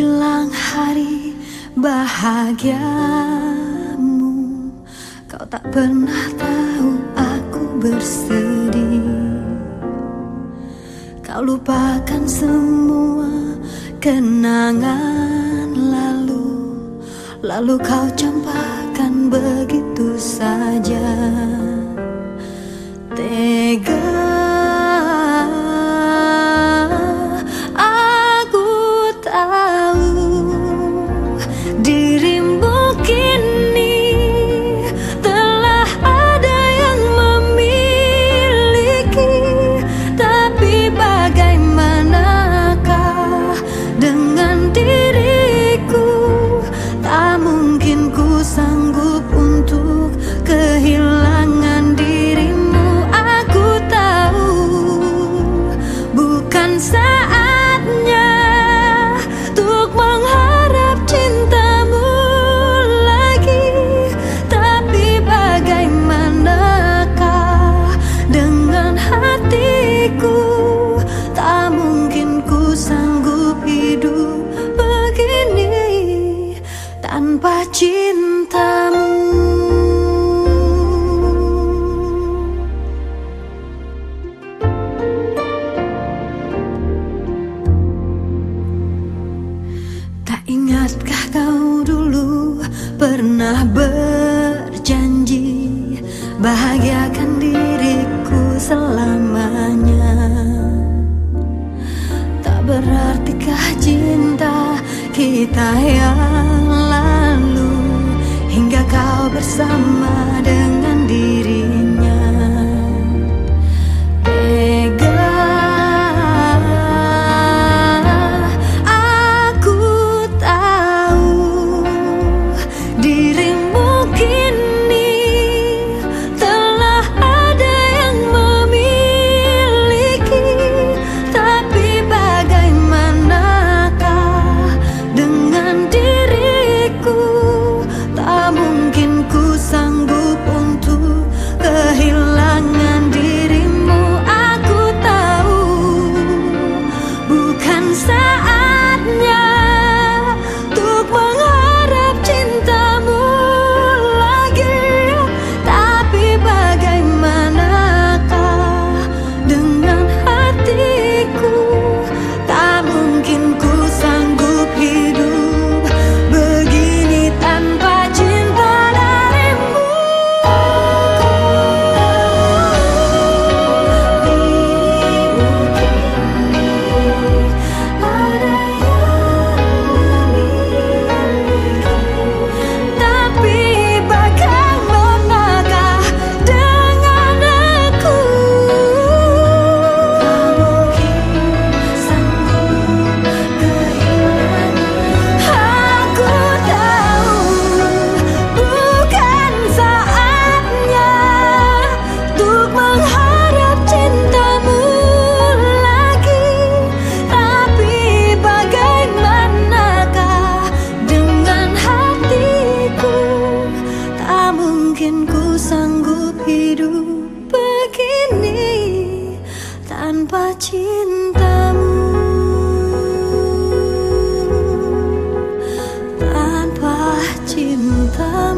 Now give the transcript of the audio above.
Menjelang hari bahagiamu. Kau tak pernah tahu aku bersedih. Kau lupakan semua kenangan lalu. Lalu kau campakkan begitu saja. Tega tanpa cintamu. Tak ingatkah kau dulu pernah berjanji Bahagiakan diriku selamanya? Tak berartikah cinta kita yang gira tanpa cintamu. Tanpa cinta